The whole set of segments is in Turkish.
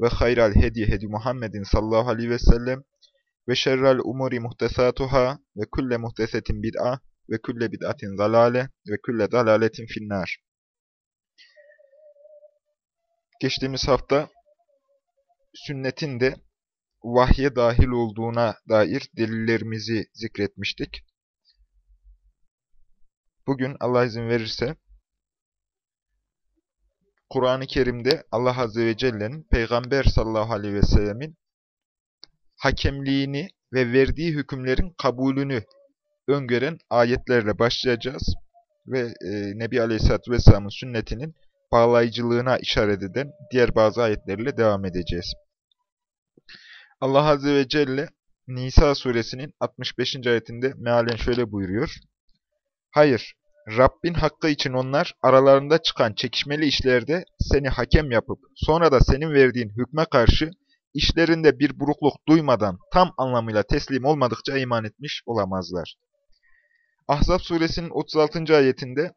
ve hayral hedi hedi Muhammedin sallallahu aleyhi ve sellem ve şerrel umuri muhtesatuhâ ve kulle muhtesetin bid'a ve kulle bid'atin zalale ve kulle dalaletin finnâr. Geçtiğimiz hafta sünnetin de vahye dahil olduğuna dair delillerimizi zikretmiştik. Bugün Allah izin verirse Kur'an-ı Kerim'de Allah Azze ve Celle'nin Peygamber sallallahu aleyhi ve sellemin hakemliğini ve verdiği hükümlerin kabulünü öngören ayetlerle başlayacağız. Ve e, Nebi Aleyhisselatü Vesselam'ın sünnetinin bağlayıcılığına işaret eden diğer bazı ayetlerle devam edeceğiz. Allah Azze ve Celle Nisa suresinin 65. ayetinde mealen şöyle buyuruyor. Hayır, Rabbin hakkı için onlar aralarında çıkan çekişmeli işlerde seni hakem yapıp sonra da senin verdiğin hükme karşı işlerinde bir burukluk duymadan tam anlamıyla teslim olmadıkça iman etmiş olamazlar. Ahzab suresinin 36. ayetinde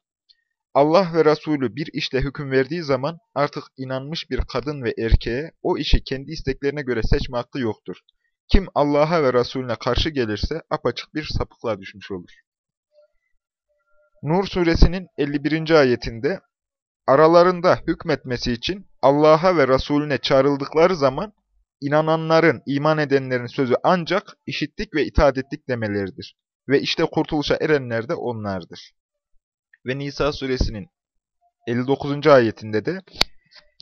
Allah ve Resulü bir işle hüküm verdiği zaman artık inanmış bir kadın ve erkeğe o işi kendi isteklerine göre seçme hakkı yoktur. Kim Allah'a ve Resulüne karşı gelirse apaçık bir sapıklığa düşmüş olur. Nur suresinin 51. ayetinde aralarında hükmetmesi için Allah'a ve Resulüne çağrıldıkları zaman inananların, iman edenlerin sözü ancak işittik ve itaat ettik demeleridir. Ve işte kurtuluşa erenler de onlardır. Ve Nisa suresinin 59. ayetinde de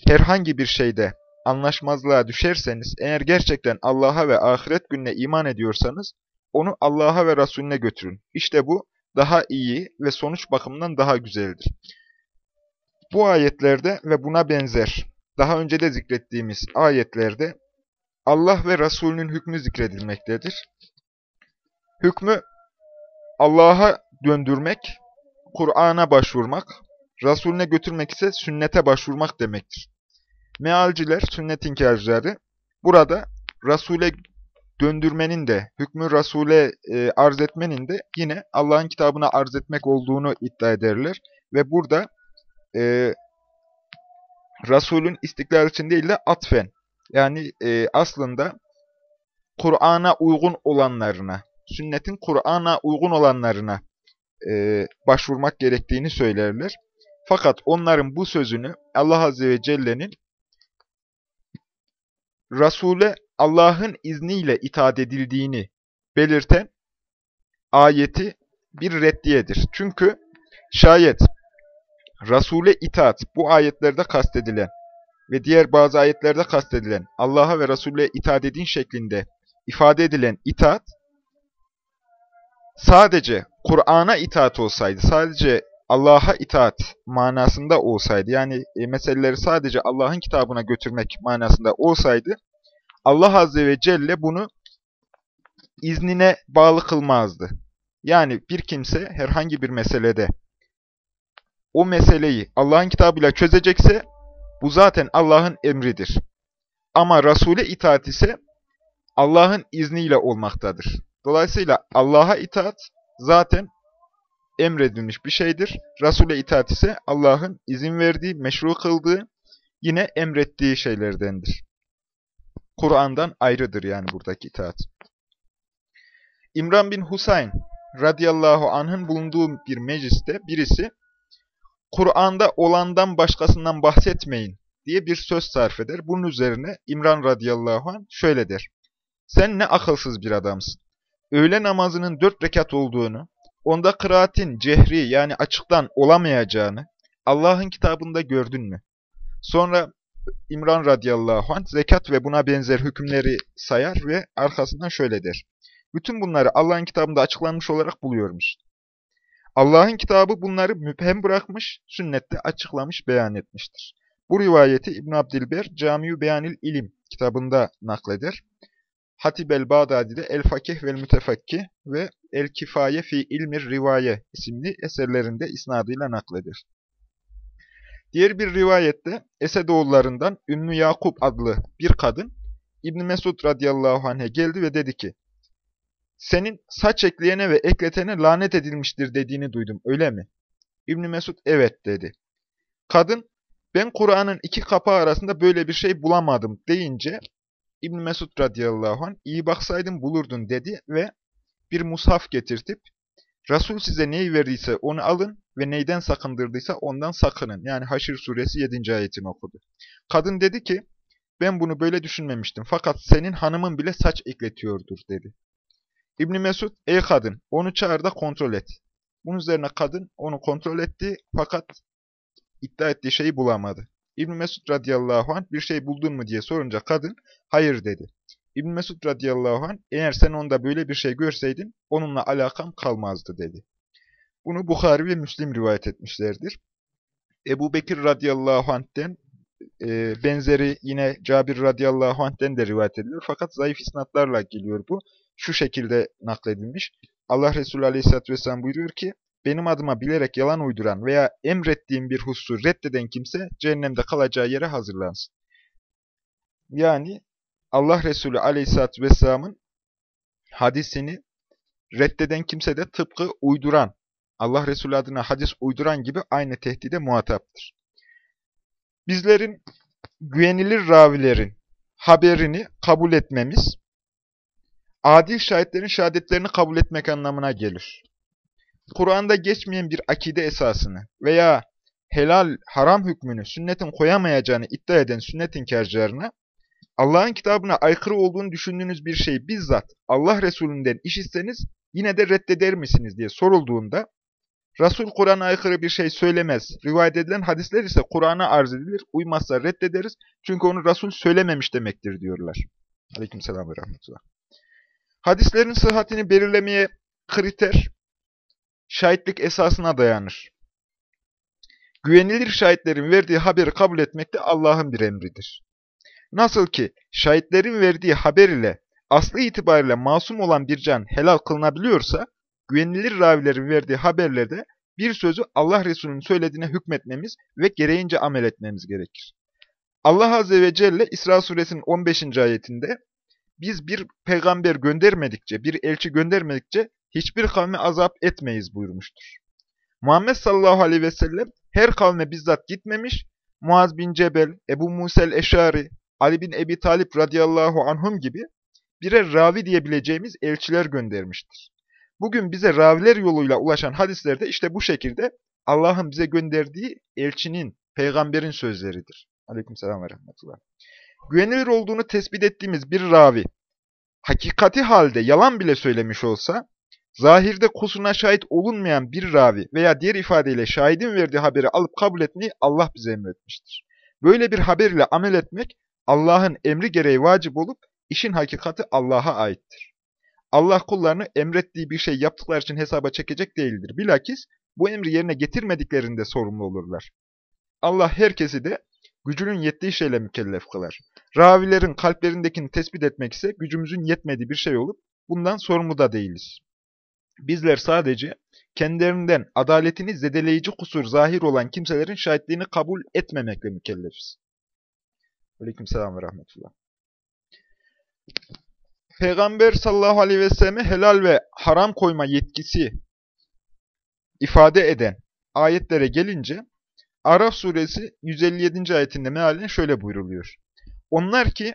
herhangi bir şeyde anlaşmazlığa düşerseniz, eğer gerçekten Allah'a ve ahiret gününe iman ediyorsanız, onu Allah'a ve Resulüne götürün. İşte bu daha iyi ve sonuç bakımından daha güzeldir. Bu ayetlerde ve buna benzer, daha önce de zikrettiğimiz ayetlerde Allah ve Resulünün hükmü zikredilmektedir. Hükmü Allah'a döndürmek, Kur'an'a başvurmak, Resulüne götürmek ise sünnete başvurmak demektir. Mealciler, sünnet inkarcıları burada Resul'e döndürmenin de, hükmü Resul'e e, arz etmenin de yine Allah'ın kitabına arz etmek olduğunu iddia ederler. Ve burada e, Resul'ün istiklal için değil de atfen, yani e, aslında Kur'an'a uygun olanlarına, sünnetin Kur'an'a uygun olanlarına e, başvurmak gerektiğini söylerler. Fakat onların bu sözünü Allah Azze ve Celle'nin Resul'e Allah'ın izniyle itaat edildiğini belirten ayeti bir reddiyedir. Çünkü şayet Resul'e itaat bu ayetlerde kastedilen ve diğer bazı ayetlerde kastedilen Allah'a ve Resul'e itaat edin şeklinde ifade edilen itaat sadece Kur'an'a itaat olsaydı, sadece Allah'a itaat manasında olsaydı, yani e, meseleleri sadece Allah'ın kitabına götürmek manasında olsaydı, Allah Azze ve Celle bunu iznine bağlı kılmazdı. Yani bir kimse herhangi bir meselede o meseleyi Allah'ın kitabıyla çözecekse bu zaten Allah'ın emridir. Ama Resul'e itaat ise Allah'ın izniyle olmaktadır. Dolayısıyla Allah'a itaat zaten emredilmiş bir şeydir. Resul'e itaat ise Allah'ın izin verdiği, meşru kıldığı, yine emrettiği şeylerdendir. Kur'an'dan ayrıdır yani buradaki itaat. İmran bin Husayn radıyallahu anh'ın bulunduğu bir mecliste birisi Kur'an'da olandan başkasından bahsetmeyin diye bir söz sarf eder. Bunun üzerine İmran radıyallahu anh şöyle der. Sen ne akılsız bir adamsın. Öğle namazının dört rekat olduğunu, onda kıraatin cehri yani açıktan olamayacağını Allah'ın kitabında gördün mü? Sonra İmran radıyallahu anh zekat ve buna benzer hükümleri sayar ve arkasından şöyle der. Bütün bunları Allah'ın kitabında açıklanmış olarak buluyormuş. Allah'ın kitabı bunları müphem bırakmış, sünnette açıklamış, beyan etmiştir. Bu rivayeti İbn Abdilber Camiu Beyanil İlim kitabında nakleder. Hatib el-Bağdadi'de El-Fakih vel Mütefekkih ve El-Kifaye fi İlmir Rivaye isimli eserlerinde isnadıyla nakledir. Diğer bir rivayette Esedoğullarından Ümmü Yakup adlı bir kadın İbn Mesud radıyallahu anh'e geldi ve dedi ki senin saç ekleyene ve ekletene lanet edilmiştir dediğini duydum öyle mi? İbn Mesud evet dedi. Kadın ben Kur'an'ın iki kapağı arasında böyle bir şey bulamadım deyince İbn Mesud radıyallahu anh iyi baksaydın bulurdun dedi ve bir mushaf getirtip Resul size neyi verdiyse onu alın ve neyden sakındırdıysa ondan sakının. Yani Haşr suresi 7. ayetini okudu. Kadın dedi ki ben bunu böyle düşünmemiştim fakat senin hanımın bile saç ekletiyordur dedi. İbn Mesud ey kadın onu çağır da kontrol et. Bunun üzerine kadın onu kontrol etti fakat iddia ettiği şeyi bulamadı. İbn Mesud radıyallahu anh bir şey buldun mu diye sorunca kadın hayır dedi. İbn Mesud radıyallahu anh eğer sen onda böyle bir şey görseydin onunla alakam kalmazdı dedi. Bunu Bukhari ve Müslim rivayet etmişlerdir. Ebu Bekir radıyallahu anh'ten e, benzeri yine Cabir radıyallahu anh'ten de rivayet ediliyor. Fakat zayıf isnatlarla geliyor bu. Şu şekilde nakledilmiş. Allah Resulü aleyhisselatü vesselam buyuruyor ki, benim adıma bilerek yalan uyduran veya emrettiğim bir hususu reddeden kimse cehennemde kalacağı yere hazırlansın. Yani Allah Resulü aleyhisselatü vesselamın hadisini reddeden kimse de tıpkı uyduran, Allah Resulü adına hadis uyduran gibi aynı tehdide muhataptır. Bizlerin güvenilir ravilerin haberini kabul etmemiz, adil şahitlerin şehadetlerini kabul etmek anlamına gelir. Kur'an'da geçmeyen bir akide esasını veya helal, haram hükmünü sünnetin koyamayacağını iddia eden sünnet inkarcılarına, Allah'ın kitabına aykırı olduğunu düşündüğünüz bir şeyi bizzat Allah Resulü'nden işitseniz yine de reddeder misiniz diye sorulduğunda, Resul Kur'an'a aykırı bir şey söylemez. Rivayet edilen hadisler ise Kur'an'a arz edilir. Uymazsa reddederiz. Çünkü onu Resul söylememiş demektir diyorlar. Aleykümselam ve rahmetullah. Hadislerin sıhhatini belirlemeye kriter, şahitlik esasına dayanır. Güvenilir şahitlerin verdiği haberi kabul etmek de Allah'ın bir emridir. Nasıl ki şahitlerin verdiği haber ile aslı itibariyle masum olan bir can helal kılınabiliyorsa, güvenilir ravilerin verdiği haberlerde bir sözü Allah Resulü'nün söylediğine hükmetmemiz ve gereğince amel etmemiz gerekir. Allah Azze ve Celle İsra suresinin 15. ayetinde biz bir peygamber göndermedikçe, bir elçi göndermedikçe hiçbir kavme azap etmeyiz buyurmuştur. Muhammed sallallahu aleyhi ve sellem her kavme bizzat gitmemiş, Muaz bin Cebel, Ebu Musel Eşari, Ali bin Ebi Talip radıyallahu anhum gibi birer ravi diyebileceğimiz elçiler göndermiştir. Bugün bize raviler yoluyla ulaşan hadislerde işte bu şekilde Allah'ın bize gönderdiği elçinin, peygamberin sözleridir. Aleykümselam ve rahmetullah. Güvenilir olduğunu tespit ettiğimiz bir ravi, hakikati halde yalan bile söylemiş olsa, zahirde kusuruna şahit olunmayan bir ravi veya diğer ifadeyle şahidin verdiği haberi alıp kabul etmeyi Allah bize emretmiştir. Böyle bir haber ile amel etmek, Allah'ın emri gereği vacip olup, işin hakikati Allah'a aittir. Allah kullarını emrettiği bir şey yaptıkları için hesaba çekecek değildir. Bilakis bu emri yerine getirmediklerinde sorumlu olurlar. Allah herkesi de gücünün yettiği şeyle mükellef kılar. Ravilerin kalplerindekini tespit etmek ise gücümüzün yetmediği bir şey olup bundan sorumlu da değiliz. Bizler sadece kendilerinden adaletini zedeleyici kusur zahir olan kimselerin şahitliğini kabul etmemekle mükellefiz. Aleykümselam ve rahmetullah. Peygamber sallallahu aleyhi ve selleme helal ve haram koyma yetkisi ifade eden ayetlere gelince Araf suresi 157. ayetinde mealen şöyle buyruluyor. Onlar ki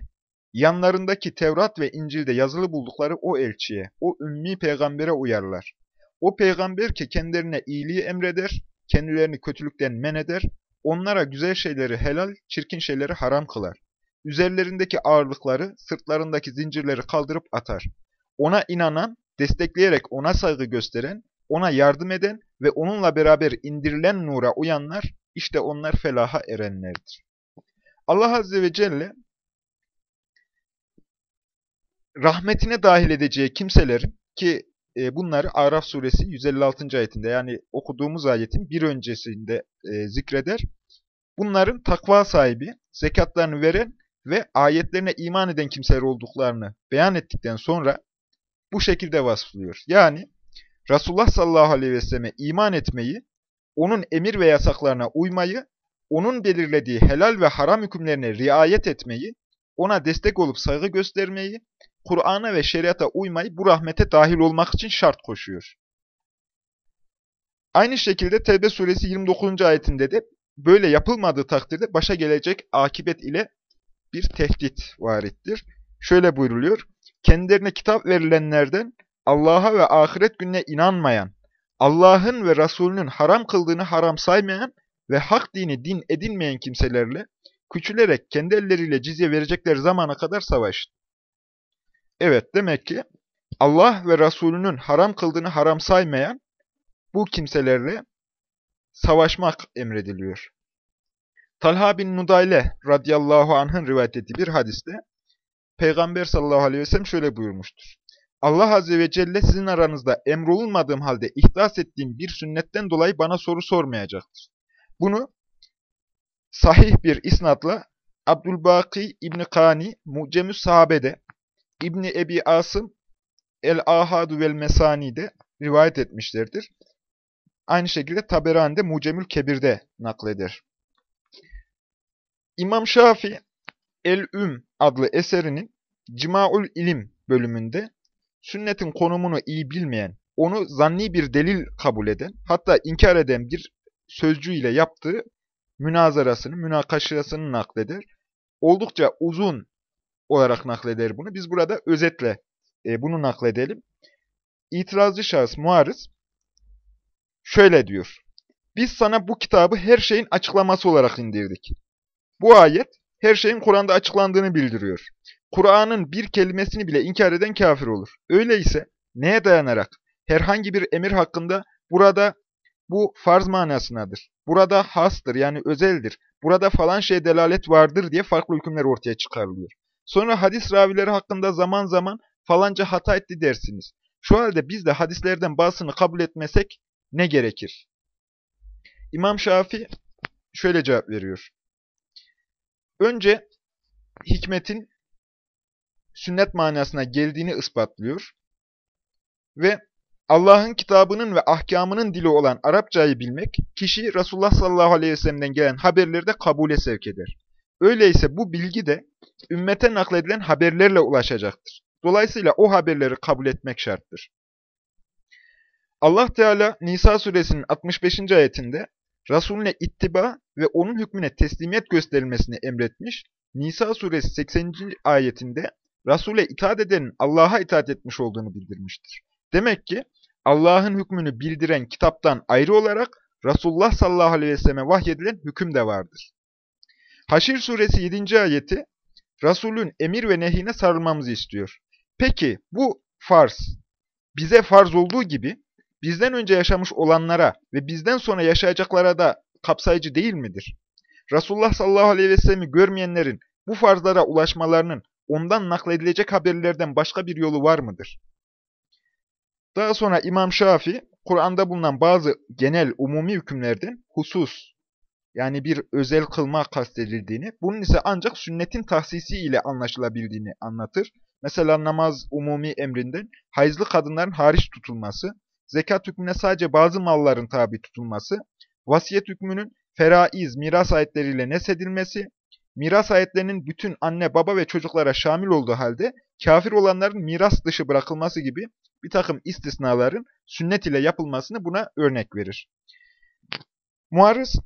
yanlarındaki Tevrat ve İncil'de yazılı buldukları o elçiye, o ümmi peygambere uyarlar. O peygamber ki kendilerine iyiliği emreder, kendilerini kötülükten men eder, onlara güzel şeyleri helal, çirkin şeyleri haram kılar. Üzerlerindeki ağırlıkları, sırtlarındaki zincirleri kaldırıp atar. Ona inanan, destekleyerek ona saygı gösteren, ona yardım eden ve onunla beraber indirilen nura uyanlar, işte onlar felaha erenlerdir. Allah Azze ve Celle, rahmetine dahil edeceği kimselerin ki e, bunları Araf suresi 156. ayetinde yani okuduğumuz ayetin bir öncesinde e, zikreder. Bunların takva sahibi, zekatlarını veren ve ayetlerine iman eden kimseler olduklarını beyan ettikten sonra bu şekilde vasflıyor. Yani Resulullah sallallahu aleyhi ve selleme iman etmeyi, onun emir ve yasaklarına uymayı, onun belirlediği helal ve haram hükümlerine riayet etmeyi, ona destek olup saygı göstermeyi, Kur'an'a ve şeriata uymayı bu rahmete dahil olmak için şart koşuyor. Aynı şekilde Tevbe suresi 29. ayetinde de böyle yapılmadığı takdirde başa gelecek akibet ile bir tehdit varittir. Şöyle buyruluyor. Kendilerine kitap verilenlerden Allah'a ve ahiret gününe inanmayan, Allah'ın ve Resulünün haram kıldığını haram saymayan ve hak dini din edinmeyen kimselerle küçülerek kendi elleriyle cizye verecekleri zamana kadar savaştı. Evet demek ki Allah ve Resulünün haram kıldığını haram saymayan bu kimselerle savaşmak emrediliyor. Talha bin Nudayle radıyallahu anh'ın rivayet ettiği bir hadiste Peygamber sallallahu aleyhi ve sellem şöyle buyurmuştur. Allah azze ve celle sizin aranızda emrolunmadığım halde ihdas ettiğim bir sünnetten dolayı bana soru sormayacaktır. Bunu sahih bir isnatla Abdülbaki İbni Kani Mucemü Sahabe'de, İbni Ebi Asım El-Ahadu vel Mesani'de rivayet etmişlerdir. Aynı şekilde Taberani'de Mucemül Kebir'de nakleder. İmam Şafi El-Üm adlı eserinin Cimaul İlim bölümünde sünnetin konumunu iyi bilmeyen, onu zanni bir delil kabul eden, hatta inkar eden bir sözcüğüyle yaptığı münazarasını, münakaşasını nakleder. Oldukça uzun olarak nakleder bunu. Biz burada özetle e, bunu nakledelim. İtirazcı şahıs muarız şöyle diyor. Biz sana bu kitabı her şeyin açıklaması olarak indirdik. Bu ayet her şeyin Kur'an'da açıklandığını bildiriyor. Kur'an'ın bir kelimesini bile inkar eden kafir olur. Öyleyse neye dayanarak herhangi bir emir hakkında burada bu farz manasınadır. Burada hastır yani özeldir. Burada falan şey delalet vardır diye farklı hükümler ortaya çıkarılıyor. Sonra hadis ravileri hakkında zaman zaman falanca hata etti dersiniz. Şu halde biz de hadislerden bazısını kabul etmesek ne gerekir? İmam Şafi şöyle cevap veriyor. Önce hikmetin sünnet manasına geldiğini ispatlıyor ve Allah'ın kitabının ve ahkamının dili olan Arapçayı bilmek, kişiyi Resulullah sallallahu aleyhi ve sellem'den gelen haberleri de kabule sevk eder. Öyleyse bu bilgi de ümmete nakledilen haberlerle ulaşacaktır. Dolayısıyla o haberleri kabul etmek şarttır. Allah Teala Nisa suresinin 65. ayetinde Resulüne ittiba ve onun hükmüne teslimiyet gösterilmesini emretmiş. Nisa suresi 80. ayetinde Resul'e itaat edenin Allah'a itaat etmiş olduğunu bildirmiştir. Demek ki Allah'ın hükmünü bildiren kitaptan ayrı olarak Resulullah sallallahu aleyhi ve selleme vahyedilen hüküm de vardır. Haşir suresi 7. ayeti Resulün emir ve nehine sarılmamızı istiyor. Peki bu farz bize farz olduğu gibi bizden önce yaşamış olanlara ve bizden sonra yaşayacaklara da kapsayıcı değil midir? Resulullah sallallahu aleyhi ve sellem'i görmeyenlerin bu farzlara ulaşmalarının ondan nakledilecek haberlerden başka bir yolu var mıdır? Daha sonra İmam Şafi, Kur'an'da bulunan bazı genel umumi hükümlerden husus, yani bir özel kılma kastedildiğini, bunun ise ancak sünnetin tahsisi ile anlaşılabildiğini anlatır. Mesela namaz umumi emrinden hayızlı kadınların hariç tutulması, zekat hükmüne sadece bazı malların tabi tutulması, vasiyet hükmünün feraiz, miras ayetleriyle nesedilmesi, miras ayetlerinin bütün anne, baba ve çocuklara şamil olduğu halde kafir olanların miras dışı bırakılması gibi bir takım istisnaların sünnet ile yapılmasını buna örnek verir. Muarız,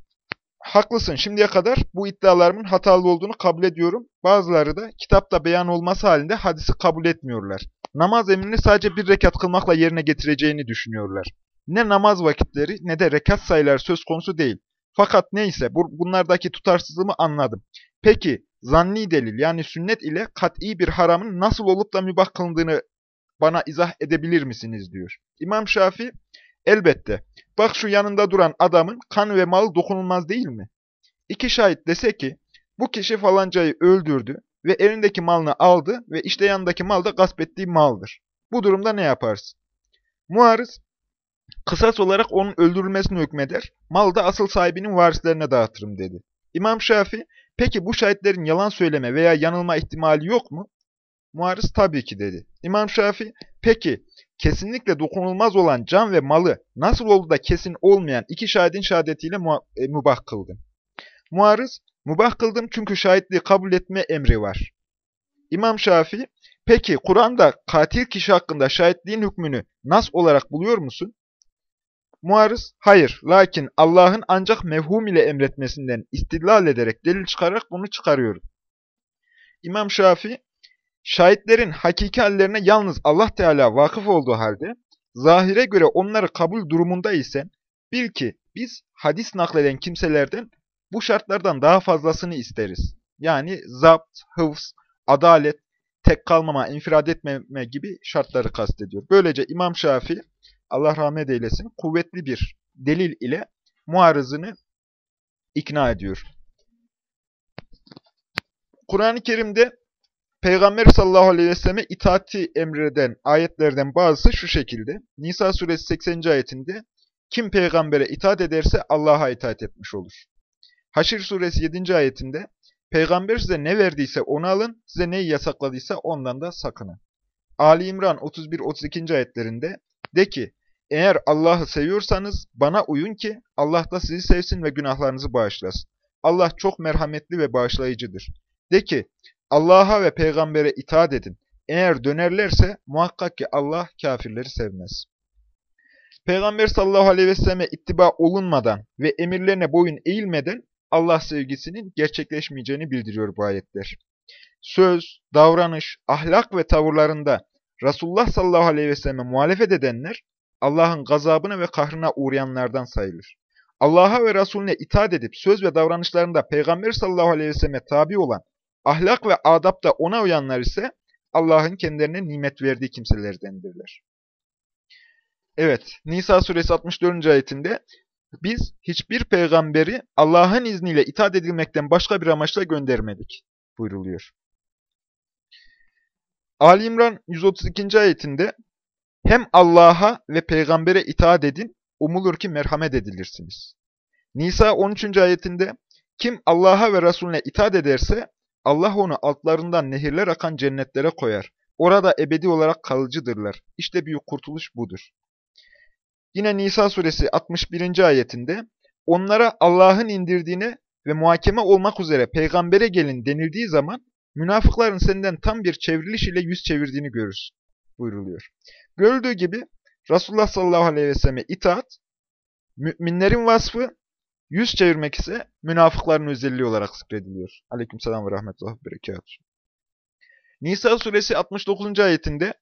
haklısın şimdiye kadar bu iddialarımın hatalı olduğunu kabul ediyorum. Bazıları da kitapta beyan olması halinde hadisi kabul etmiyorlar. Namaz emrini sadece bir rekat kılmakla yerine getireceğini düşünüyorlar. Ne namaz vakitleri ne de rekat sayıları söz konusu değil. Fakat neyse bunlardaki tutarsızlığımı anladım. Peki zanni delil yani sünnet ile kat'i bir haramın nasıl olup da mübah kılındığını bana izah edebilir misiniz diyor. İmam Şafi elbette bak şu yanında duran adamın kan ve mal dokunulmaz değil mi? İki şahit dese ki bu kişi falancayı öldürdü ve elindeki malını aldı ve işte yanındaki mal da gasp ettiği maldır. Bu durumda ne yaparsın? Muarız kısas olarak onun öldürülmesini hükmeder, malı da asıl sahibinin varislerine dağıtırım dedi. İmam Şafi Peki bu şahitlerin yalan söyleme veya yanılma ihtimali yok mu? Muarız tabii ki dedi. İmam Şafii, peki kesinlikle dokunulmaz olan can ve malı nasıl oldu da kesin olmayan iki şahidin şehadetiyle e, mübah kıldın? Muarız, mübah kıldım çünkü şahitliği kabul etme emri var. İmam Şafii, peki Kur'an'da katil kişi hakkında şahitliğin hükmünü nas olarak buluyor musun? Muarız, hayır. Lakin Allah'ın ancak mevhum ile emretmesinden istidlal ederek, delil çıkararak bunu çıkarıyorum. İmam Şafii, şahitlerin hakiki hallerine yalnız Allah Teala vakıf olduğu halde, zahire göre onları kabul durumunda isen, bil ki biz hadis nakleden kimselerden bu şartlardan daha fazlasını isteriz. Yani zapt, hıfz, adalet, tek kalmama, infirad etmeme gibi şartları kastediyor. Böylece İmam Şafii, Allah rahmet eylesin, kuvvetli bir delil ile muarızını ikna ediyor. Kur'an-ı Kerim'de Peygamber sallallahu aleyhi ve selleme itaati emreden ayetlerden bazısı şu şekilde. Nisa suresi 80. ayetinde kim peygambere itaat ederse Allah'a itaat etmiş olur. Haşir suresi 7. ayetinde peygamber size ne verdiyse onu alın, size neyi yasakladıysa ondan da sakının. Ali İmran 31-32. ayetlerinde de ki eğer Allah'ı seviyorsanız bana uyun ki Allah da sizi sevsin ve günahlarınızı bağışlasın. Allah çok merhametli ve bağışlayıcıdır. De ki Allah'a ve peygambere itaat edin. Eğer dönerlerse muhakkak ki Allah kafirleri sevmez. Peygamber sallallahu aleyhi ve selleme ittiba olunmadan ve emirlerine boyun eğilmeden Allah sevgisinin gerçekleşmeyeceğini bildiriyor bu ayetler. Söz, davranış, ahlak ve tavırlarında Resulullah sallallahu aleyhi ve selleme muhalefet edenler Allah'ın gazabına ve kahrına uğrayanlardan sayılır. Allah'a ve Resulüne itaat edip söz ve davranışlarında Peygamber sallallahu aleyhi ve selleme tabi olan, ahlak ve adapta ona uyanlar ise Allah'ın kendilerine nimet verdiği kimselerdendirler. Evet, Nisa suresi 64. ayetinde biz hiçbir peygamberi Allah'ın izniyle itaat edilmekten başka bir amaçla göndermedik buyruluyor. Ali İmran 132. ayetinde hem Allah'a ve peygambere itaat edin, umulur ki merhamet edilirsiniz. Nisa 13. ayetinde kim Allah'a ve Resulüne itaat ederse Allah onu altlarından nehirler akan cennetlere koyar. Orada ebedi olarak kalıcıdırlar. İşte büyük kurtuluş budur. Yine Nisa suresi 61. ayetinde onlara Allah'ın indirdiğine ve muhakeme olmak üzere peygambere gelin denildiği zaman münafıkların senden tam bir çevriliş ile yüz çevirdiğini görürsün buyruluyor. Görüldüğü gibi Resulullah sallallahu aleyhi ve selleme itaat, müminlerin vasfı, yüz çevirmek ise münafıkların özelliği olarak zikrediliyor. Aleykümselam ve rahmetullah ve berekatuhu. Nisa suresi 69. ayetinde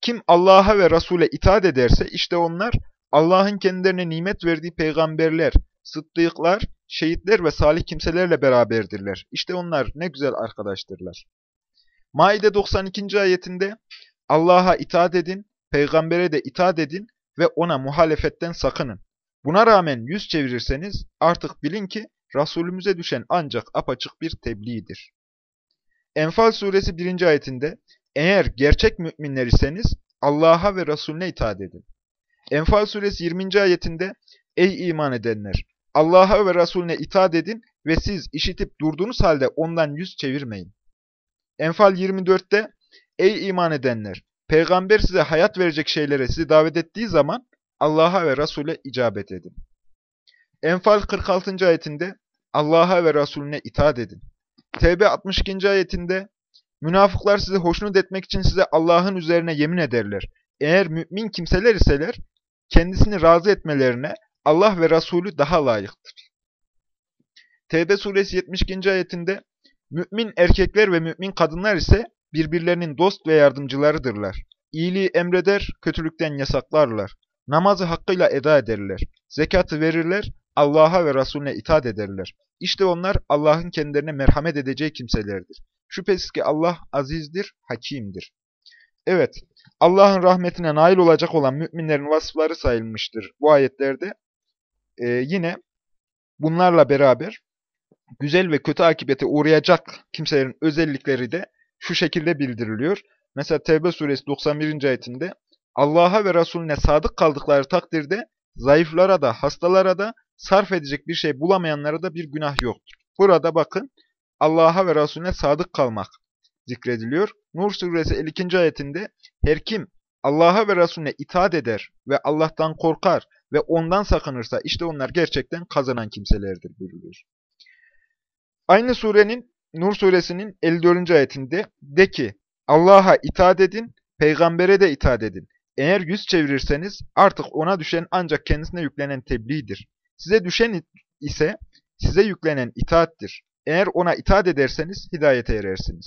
kim Allah'a ve Resul'e itaat ederse işte onlar Allah'ın kendilerine nimet verdiği peygamberler, sıddıklar, şehitler ve salih kimselerle beraberdirler. İşte onlar ne güzel arkadaştırlar. Maide 92. ayetinde Allah'a itaat edin, peygambere de itaat edin ve ona muhalefetten sakının. Buna rağmen yüz çevirirseniz artık bilin ki Resulümüze düşen ancak apaçık bir tebliğdir. Enfal suresi 1. ayetinde eğer gerçek müminler iseniz Allah'a ve Resulüne itaat edin. Enfal suresi 20. ayetinde Ey iman edenler! Allah'a ve Resulüne itaat edin ve siz işitip durduğunuz halde ondan yüz çevirmeyin. Enfal 24'te Ey iman edenler! Peygamber size hayat verecek şeylere sizi davet ettiği zaman Allah'a ve Resul'e icabet edin. Enfal 46. ayetinde Allah'a ve Resulüne itaat edin. Tevbe 62. ayetinde Münafıklar sizi hoşnut etmek için size Allah'ın üzerine yemin ederler. Eğer mümin kimseler iseler kendisini razı etmelerine Allah ve Resulü daha layıktır. Tevbe suresi 72. ayetinde mümin erkekler ve mümin kadınlar ise birbirlerinin dost ve yardımcılarıdırlar. İyiliği emreder, kötülükten yasaklarlar. Namazı hakkıyla eda ederler. Zekatı verirler, Allah'a ve Resulüne itaat ederler. İşte onlar Allah'ın kendilerine merhamet edeceği kimselerdir. Şüphesiz ki Allah azizdir, hakimdir. Evet, Allah'ın rahmetine nail olacak olan müminlerin vasıfları sayılmıştır bu ayetlerde. Ee, yine bunlarla beraber güzel ve kötü akibete uğrayacak kimselerin özellikleri de şu şekilde bildiriliyor. Mesela Tevbe suresi 91. ayetinde Allah'a ve Resulüne sadık kaldıkları takdirde zayıflara da hastalara da sarf edecek bir şey bulamayanlara da bir günah yoktur. Burada bakın Allah'a ve Resulüne sadık kalmak zikrediliyor. Nur suresi 52. ayetinde her kim Allah'a ve Resulüne itaat eder ve Allah'tan korkar ve ondan sakınırsa işte onlar gerçekten kazanan kimselerdir buyuruyor. Aynı surenin Nur suresinin 54. ayetinde de ki Allah'a itaat edin, peygambere de itaat edin. Eğer yüz çevirirseniz artık ona düşen ancak kendisine yüklenen tebliğdir. Size düşen ise size yüklenen itaattir. Eğer ona itaat ederseniz hidayete erersiniz.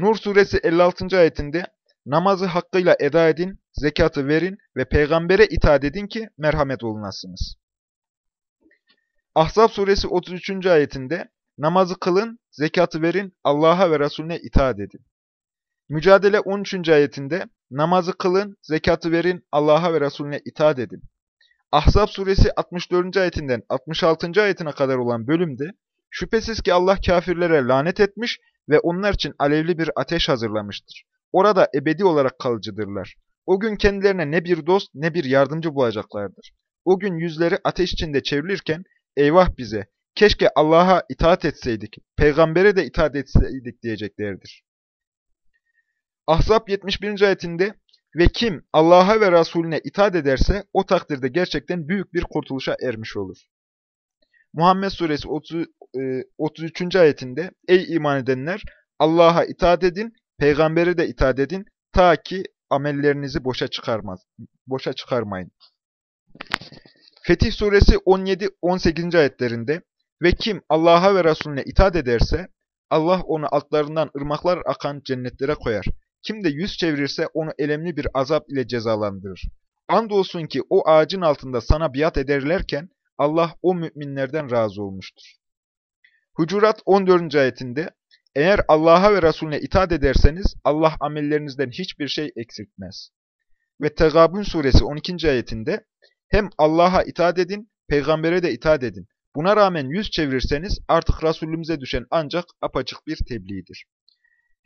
Nur suresi 56. ayetinde namazı hakkıyla eda edin, zekatı verin ve peygambere itaat edin ki merhamet olunasınız. Ahzab suresi 33. ayetinde namazı kılın, zekatı verin, Allah'a ve Resulüne itaat edin. Mücadele 13. ayetinde namazı kılın, zekatı verin, Allah'a ve Resulüne itaat edin. Ahzab suresi 64. ayetinden 66. ayetine kadar olan bölümde şüphesiz ki Allah kafirlere lanet etmiş ve onlar için alevli bir ateş hazırlamıştır. Orada ebedi olarak kalıcıdırlar. O gün kendilerine ne bir dost ne bir yardımcı bulacaklardır. O gün yüzleri ateş içinde çevrilirken eyvah bize keşke Allah'a itaat etseydik, peygambere de itaat etseydik diyeceklerdir. Ahzab 71. ayetinde ve kim Allah'a ve Resulüne itaat ederse o takdirde gerçekten büyük bir kurtuluşa ermiş olur. Muhammed Suresi 30, 33. E, ayetinde Ey iman edenler Allah'a itaat edin, peygambere de itaat edin ta ki amellerinizi boşa çıkarmaz. Boşa çıkarmayın. Fetih Suresi 17-18. ayetlerinde ve kim Allah'a ve Resulüne itaat ederse Allah onu altlarından ırmaklar akan cennetlere koyar. Kim de yüz çevirirse onu elemli bir azap ile cezalandırır. Andolsun ki o ağacın altında sana biat ederlerken Allah o müminlerden razı olmuştur. Hucurat 14. ayetinde eğer Allah'a ve Resulüne itaat ederseniz Allah amellerinizden hiçbir şey eksiltmez. Ve Tegabun suresi 12. ayetinde hem Allah'a itaat edin, peygambere de itaat edin. Buna rağmen yüz çevirirseniz artık Resulümüze düşen ancak apaçık bir tebliğdir.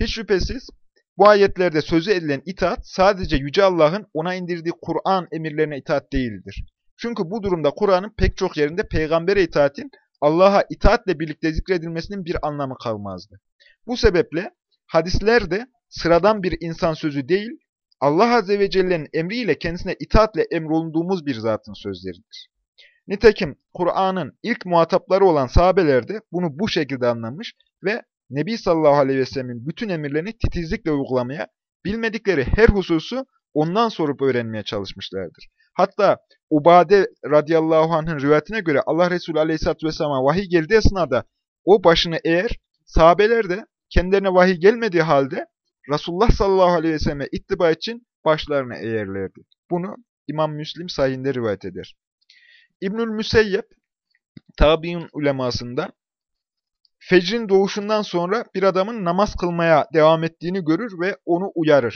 Hiç şüphesiz bu ayetlerde sözü edilen itaat sadece Yüce Allah'ın ona indirdiği Kur'an emirlerine itaat değildir. Çünkü bu durumda Kur'an'ın pek çok yerinde peygambere itaatin Allah'a itaatle birlikte zikredilmesinin bir anlamı kalmazdı. Bu sebeple hadisler de sıradan bir insan sözü değil, Allah Azze ve Celle'nin emriyle kendisine itaatle emrolunduğumuz bir zatın sözleridir. Nitekim Kur'an'ın ilk muhatapları olan sahabeler de bunu bu şekilde anlamış ve Nebi sallallahu aleyhi ve sellemin bütün emirlerini titizlikle uygulamaya, bilmedikleri her hususu ondan sorup öğrenmeye çalışmışlardır. Hatta Ubade radıyallahu anh'ın rivayetine göre Allah Resulü aleyhisselatü vesselam'a vahiy geldiği esnada o başını eğer, sahabeler de kendilerine vahiy gelmediği halde Resulullah sallallahu aleyhi ve selleme ittiba için başlarını eğerlerdi. Bunu İmam Müslim sahihinde rivayet eder. İbnül Müseyyep, tabi'in ulemasında, fecrin doğuşundan sonra bir adamın namaz kılmaya devam ettiğini görür ve onu uyarır.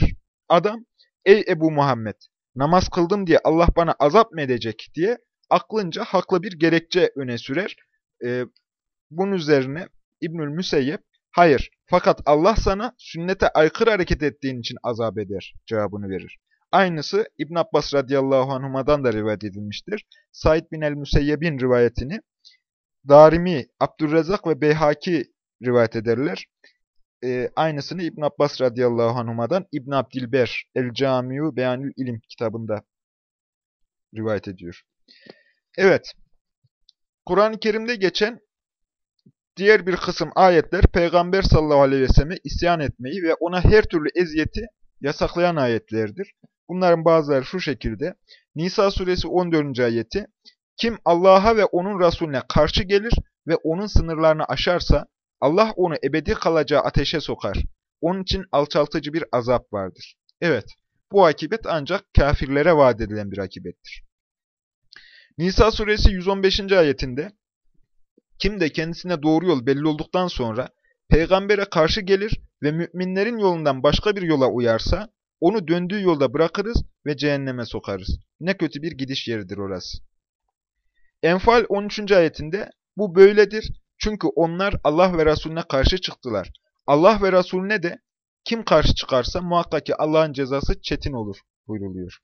Adam, ey Ebu Muhammed, namaz kıldım diye Allah bana azap mı edecek diye aklınca haklı bir gerekçe öne sürer. Ee, bunun üzerine İbnül Müseyyep, hayır fakat Allah sana sünnete aykırı hareket ettiğin için azap eder cevabını verir. Aynısı İbn Abbas radıyallahu anhuma'dan da rivayet edilmiştir. Said bin el-Müseyyeb'in rivayetini Darimi, Abdurrezzak ve Beyhaki rivayet ederler. E, aynısını İbn Abbas radıyallahu anhuma'dan İbn Abdilber El-Camiu Beyanül İlim kitabında rivayet ediyor. Evet, Kur'an-ı Kerim'de geçen diğer bir kısım ayetler Peygamber sallallahu aleyhi ve selleme isyan etmeyi ve ona her türlü eziyeti yasaklayan ayetlerdir. Bunların bazıları şu şekilde. Nisa suresi 14. ayeti Kim Allah'a ve onun Resulüne karşı gelir ve onun sınırlarını aşarsa Allah onu ebedi kalacağı ateşe sokar. Onun için alçaltıcı bir azap vardır. Evet, bu akibet ancak kafirlere vaat edilen bir akibettir. Nisa suresi 115. ayetinde kim de kendisine doğru yol belli olduktan sonra peygambere karşı gelir ve müminlerin yolundan başka bir yola uyarsa, onu döndüğü yolda bırakırız ve cehenneme sokarız. Ne kötü bir gidiş yeridir orası. Enfal 13. ayetinde bu böyledir çünkü onlar Allah ve Resulüne karşı çıktılar. Allah ve Resulüne de kim karşı çıkarsa muhakkak ki Allah'ın cezası çetin olur buyruluyor.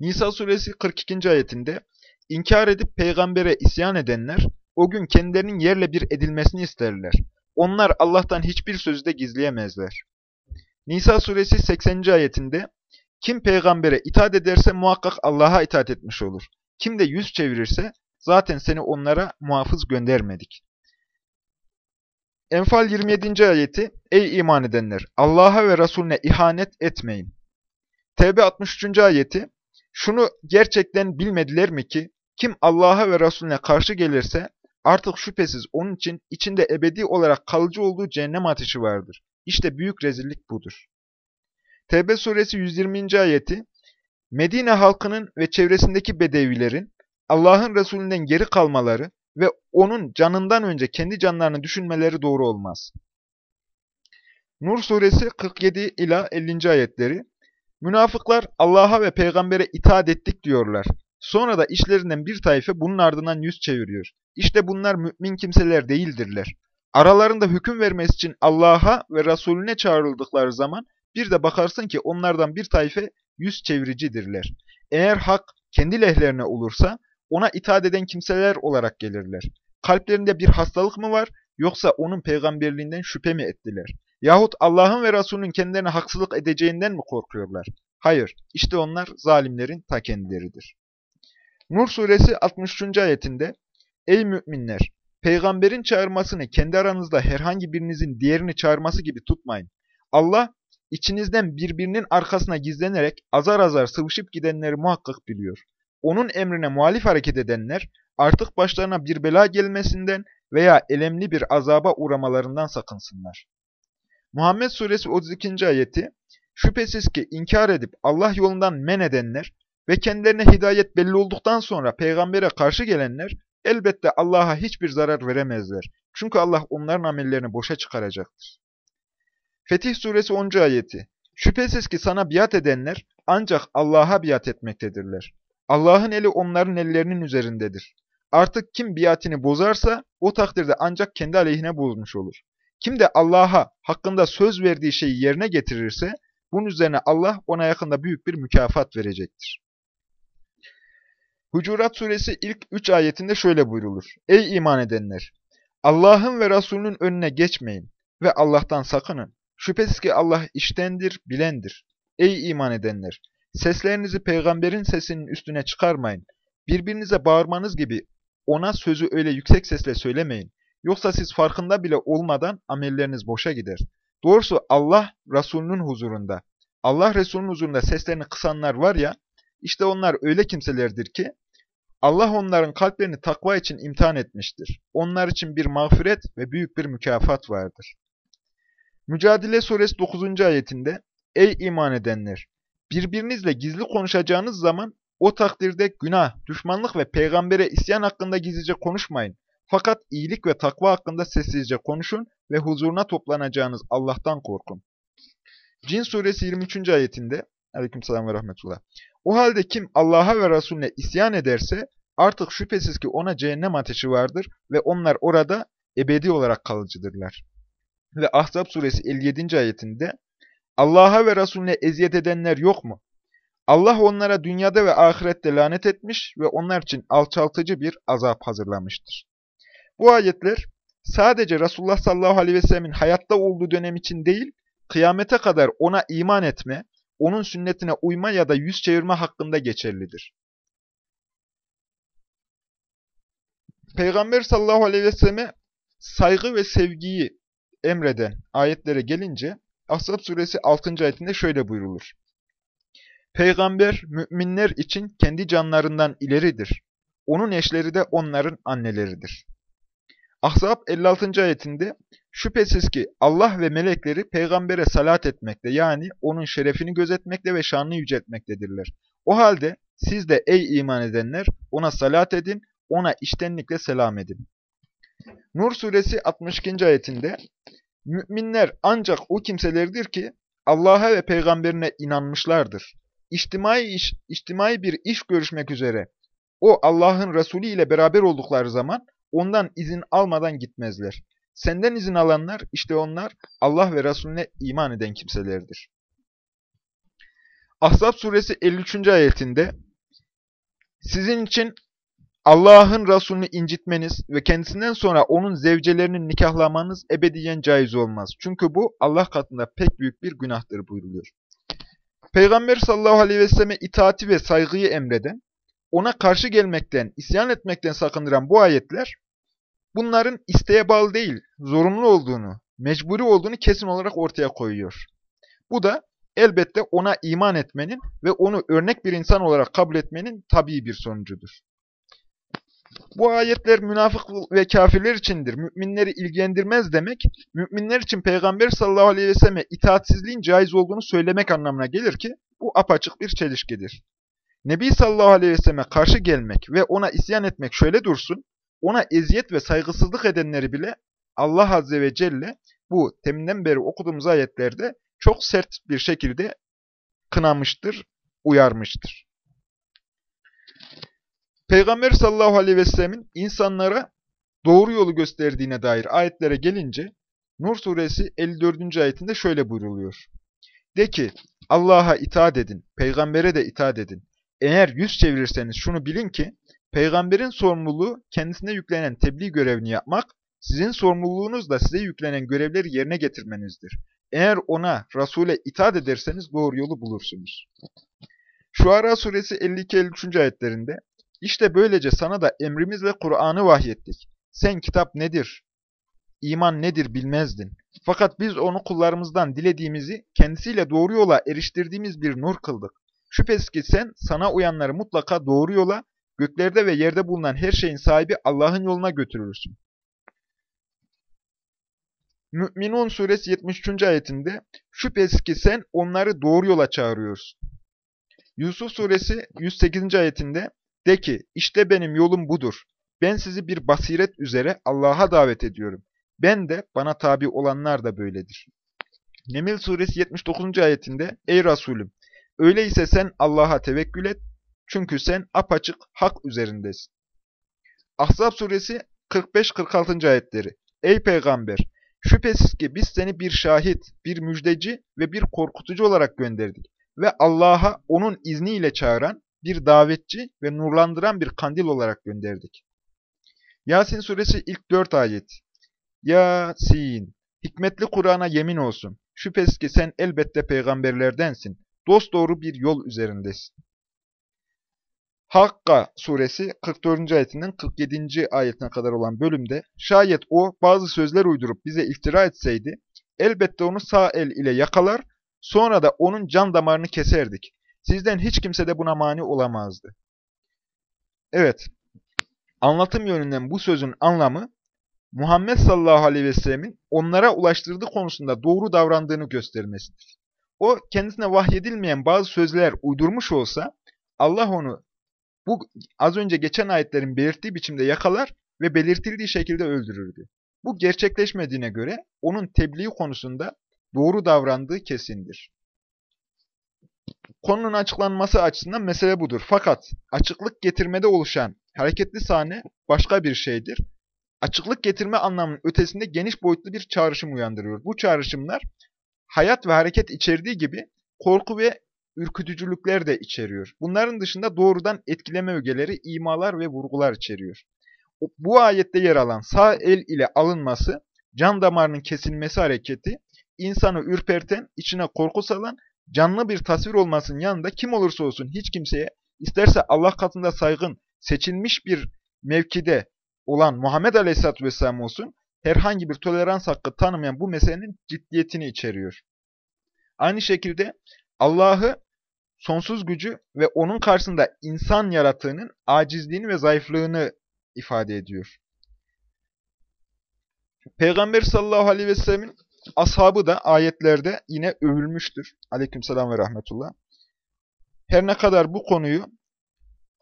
Nisa suresi 42. ayetinde inkar edip peygambere isyan edenler o gün kendilerinin yerle bir edilmesini isterler. Onlar Allah'tan hiçbir sözü de gizleyemezler. Nisa suresi 80. ayetinde kim peygambere itaat ederse muhakkak Allah'a itaat etmiş olur. Kim de yüz çevirirse zaten seni onlara muhafız göndermedik. Enfal 27. ayeti Ey iman edenler! Allah'a ve Resulüne ihanet etmeyin. Tevbe 63. ayeti Şunu gerçekten bilmediler mi ki kim Allah'a ve Resulüne karşı gelirse artık şüphesiz onun için içinde ebedi olarak kalıcı olduğu cehennem ateşi vardır. İşte büyük rezillik budur. Tevbe suresi 120. ayeti Medine halkının ve çevresindeki bedevilerin Allah'ın Resulünden geri kalmaları ve onun canından önce kendi canlarını düşünmeleri doğru olmaz. Nur suresi 47 ila 50. ayetleri Münafıklar Allah'a ve peygambere itaat ettik diyorlar. Sonra da işlerinden bir tayfe bunun ardından yüz çeviriyor. İşte bunlar mümin kimseler değildirler. Aralarında hüküm vermesi için Allah'a ve Resulüne çağrıldıkları zaman bir de bakarsın ki onlardan bir tayfe yüz çeviricidirler. Eğer hak kendi lehlerine olursa ona itaat eden kimseler olarak gelirler. Kalplerinde bir hastalık mı var yoksa onun peygamberliğinden şüphe mi ettiler? Yahut Allah'ın ve Resulünün kendilerine haksızlık edeceğinden mi korkuyorlar? Hayır, işte onlar zalimlerin ta kendileridir. Nur suresi 63. ayetinde Ey müminler! Peygamberin çağırmasını kendi aranızda herhangi birinizin diğerini çağırması gibi tutmayın. Allah içinizden birbirinin arkasına gizlenerek azar azar sıvışıp gidenleri muhakkak biliyor. Onun emrine muhalif hareket edenler artık başlarına bir bela gelmesinden veya elemli bir azaba uğramalarından sakınsınlar. Muhammed Suresi 32. ayeti Şüphesiz ki inkar edip Allah yolundan men edenler ve kendilerine hidayet belli olduktan sonra peygambere karşı gelenler elbette Allah'a hiçbir zarar veremezler. Çünkü Allah onların amellerini boşa çıkaracaktır. Fetih Suresi 10. ayeti Şüphesiz ki sana biat edenler ancak Allah'a biat etmektedirler. Allah'ın eli onların ellerinin üzerindedir. Artık kim biatini bozarsa o takdirde ancak kendi aleyhine bozmuş olur. Kim de Allah'a hakkında söz verdiği şeyi yerine getirirse bunun üzerine Allah ona yakında büyük bir mükafat verecektir. Hucurat suresi ilk üç ayetinde şöyle buyrulur. Ey iman edenler! Allah'ın ve Resulünün önüne geçmeyin ve Allah'tan sakının. Şüphesiz ki Allah iştendir, bilendir. Ey iman edenler! Seslerinizi peygamberin sesinin üstüne çıkarmayın. Birbirinize bağırmanız gibi ona sözü öyle yüksek sesle söylemeyin. Yoksa siz farkında bile olmadan amelleriniz boşa gider. Doğrusu Allah Resulünün huzurunda, Allah Resulünün huzurunda seslerini kısanlar var ya, işte onlar öyle kimselerdir ki, Allah onların kalplerini takva için imtihan etmiştir. Onlar için bir mağfiret ve büyük bir mükafat vardır. Mücadele Suresi 9. ayetinde, Ey iman edenler! Birbirinizle gizli konuşacağınız zaman o takdirde günah, düşmanlık ve peygambere isyan hakkında gizlice konuşmayın. Fakat iyilik ve takva hakkında sessizce konuşun ve huzuruna toplanacağınız Allah'tan korkun. Cin suresi 23. ayetinde Aleykümselam ve rahmetullah. O halde kim Allah'a ve Resulüne isyan ederse artık şüphesiz ki ona cehennem ateşi vardır ve onlar orada ebedi olarak kalıcıdırlar. Ve Ahzab suresi 57. ayetinde Allah'a ve Resulüne eziyet edenler yok mu? Allah onlara dünyada ve ahirette lanet etmiş ve onlar için alçaltıcı bir azap hazırlamıştır. Bu ayetler sadece Resulullah sallallahu aleyhi ve sellemin hayatta olduğu dönem için değil, kıyamete kadar ona iman etme, onun sünnetine uyma ya da yüz çevirme hakkında geçerlidir. Peygamber sallallahu aleyhi ve selleme saygı ve sevgiyi emreden ayetlere gelince, Ashab suresi 6. ayetinde şöyle buyrulur. Peygamber müminler için kendi canlarından ileridir. Onun eşleri de onların anneleridir. Ahzab 56. ayetinde şüphesiz ki Allah ve melekleri peygambere salat etmekte yani onun şerefini gözetmekte ve şanını yüceltmektedirler. O halde siz de ey iman edenler ona salat edin, ona iştenlikle selam edin. Nur suresi 62. ayetinde Müminler ancak o kimselerdir ki Allah'a ve peygamberine inanmışlardır. İçtimai, iş, içtimai bir iş görüşmek üzere o Allah'ın Resulü ile beraber oldukları zaman ondan izin almadan gitmezler. Senden izin alanlar işte onlar Allah ve Resulüne iman eden kimselerdir. Ahzab suresi 53. ayetinde sizin için Allah'ın Resulünü incitmeniz ve kendisinden sonra onun zevcelerini nikahlamanız ebediyen caiz olmaz. Çünkü bu Allah katında pek büyük bir günahtır buyuruluyor. Peygamber sallallahu aleyhi ve selleme itaati ve saygıyı emreden, ona karşı gelmekten, isyan etmekten sakındıran bu ayetler, bunların isteğe bağlı değil, zorunlu olduğunu, mecburi olduğunu kesin olarak ortaya koyuyor. Bu da elbette ona iman etmenin ve onu örnek bir insan olarak kabul etmenin tabii bir sonucudur. Bu ayetler münafık ve kafirler içindir. Müminleri ilgilendirmez demek, müminler için Peygamber sallallahu aleyhi ve selleme itaatsizliğin caiz olduğunu söylemek anlamına gelir ki, bu apaçık bir çelişkidir. Nebi sallallahu aleyhi ve selleme karşı gelmek ve ona isyan etmek şöyle dursun, ona eziyet ve saygısızlık edenleri bile Allah azze ve celle bu teminden beri okuduğumuz ayetlerde çok sert bir şekilde kınamıştır, uyarmıştır. Peygamber sallallahu aleyhi ve sellemin insanlara doğru yolu gösterdiğine dair ayetlere gelince Nur suresi 54. ayetinde şöyle buyruluyor. De ki Allah'a itaat edin, peygambere de itaat edin. Eğer yüz çevirirseniz şunu bilin ki peygamberin sorumluluğu kendisine yüklenen tebliğ görevini yapmak, sizin sorumluluğunuz da size yüklenen görevleri yerine getirmenizdir. Eğer ona, Resul'e itaat ederseniz doğru yolu bulursunuz. Şuara suresi 52-53. ayetlerinde işte böylece sana da emrimizle Kur'an'ı vahyettik. Sen kitap nedir, iman nedir bilmezdin. Fakat biz onu kullarımızdan dilediğimizi kendisiyle doğru yola eriştirdiğimiz bir nur kıldık. Şüphesiz ki sen sana uyanları mutlaka doğru yola, göklerde ve yerde bulunan her şeyin sahibi Allah'ın yoluna götürürsün. Mü'minun suresi 73. ayetinde şüphesiz ki sen onları doğru yola çağırıyorsun. Yusuf suresi 108. ayetinde de ki, işte benim yolum budur. Ben sizi bir basiret üzere Allah'a davet ediyorum. Ben de, bana tabi olanlar da böyledir. Nemil suresi 79. ayetinde, Ey Resulüm, öyleyse sen Allah'a tevekkül et, çünkü sen apaçık hak üzerindesin. Ahzab suresi 45-46. ayetleri, Ey Peygamber, şüphesiz ki biz seni bir şahit, bir müjdeci ve bir korkutucu olarak gönderdik ve Allah'a onun izniyle çağıran, bir davetçi ve nurlandıran bir kandil olarak gönderdik. Yasin suresi ilk dört ayet. Yasin, hikmetli Kur'an'a yemin olsun. Şüphesiz ki sen elbette peygamberlerdensin. Dosdoğru bir yol üzerindesin. Hakka suresi 44. ayetinden 47. ayetine kadar olan bölümde şayet o bazı sözler uydurup bize iftira etseydi elbette onu sağ el ile yakalar sonra da onun can damarını keserdik. Sizden hiç kimse de buna mani olamazdı. Evet, anlatım yönünden bu sözün anlamı, Muhammed sallallahu aleyhi ve sellemin onlara ulaştırdığı konusunda doğru davrandığını göstermesidir. O kendisine vahyedilmeyen bazı sözler uydurmuş olsa, Allah onu bu az önce geçen ayetlerin belirttiği biçimde yakalar ve belirtildiği şekilde öldürürdü. Bu gerçekleşmediğine göre onun tebliğ konusunda doğru davrandığı kesindir. Konunun açıklanması açısından mesele budur. Fakat açıklık getirmede oluşan hareketli sahne başka bir şeydir. Açıklık getirme anlamının ötesinde geniş boyutlu bir çağrışım uyandırıyor. Bu çağrışımlar hayat ve hareket içerdiği gibi korku ve ürkütücülükler de içeriyor. Bunların dışında doğrudan etkileme ögeleri, imalar ve vurgular içeriyor. Bu ayette yer alan sağ el ile alınması, can damarının kesilmesi hareketi, insanı ürperten, içine korku salan canlı bir tasvir olmasının yanında kim olursa olsun hiç kimseye, isterse Allah katında saygın, seçilmiş bir mevkide olan Muhammed Aleyhisselatü Vesselam olsun, herhangi bir tolerans hakkı tanımayan bu meselenin ciddiyetini içeriyor. Aynı şekilde Allah'ı sonsuz gücü ve onun karşısında insan yaratığının acizliğini ve zayıflığını ifade ediyor. Peygamber sallallahu aleyhi ve sellemin Ashabı da ayetlerde yine övülmüştür. Aleykümselam ve rahmetullah. Her ne kadar bu konuyu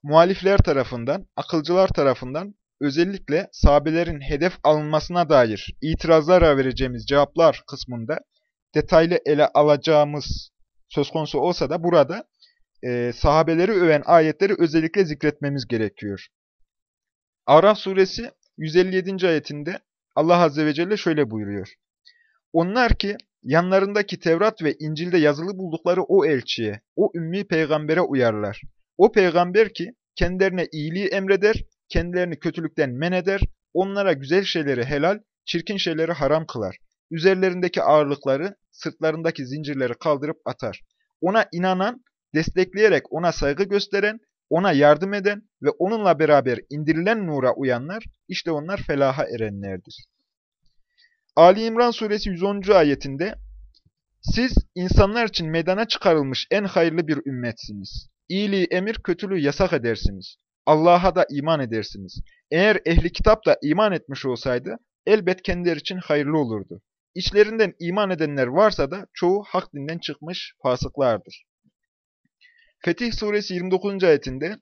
muhalifler tarafından, akılcılar tarafından özellikle sahabelerin hedef alınmasına dair itirazlara vereceğimiz cevaplar kısmında detaylı ele alacağımız söz konusu olsa da burada e, sahabeleri öven ayetleri özellikle zikretmemiz gerekiyor. Araf suresi 157. ayetinde Allah Azze ve Celle şöyle buyuruyor. Onlar ki yanlarındaki Tevrat ve İncil'de yazılı buldukları o elçiye, o ümmi peygambere uyarlar. O peygamber ki kendilerine iyiliği emreder, kendilerini kötülükten men eder, onlara güzel şeyleri helal, çirkin şeyleri haram kılar. Üzerlerindeki ağırlıkları, sırtlarındaki zincirleri kaldırıp atar. Ona inanan, destekleyerek ona saygı gösteren, ona yardım eden ve onunla beraber indirilen nura uyanlar, işte onlar felaha erenlerdir. Ali İmran suresi 110. ayetinde, Siz insanlar için meydana çıkarılmış en hayırlı bir ümmetsiniz. İyiliği emir, kötülüğü yasak edersiniz. Allah'a da iman edersiniz. Eğer ehli kitap da iman etmiş olsaydı, elbet kendileri için hayırlı olurdu. İçlerinden iman edenler varsa da çoğu hak dinden çıkmış fasıklardır. Fetih suresi 29. ayetinde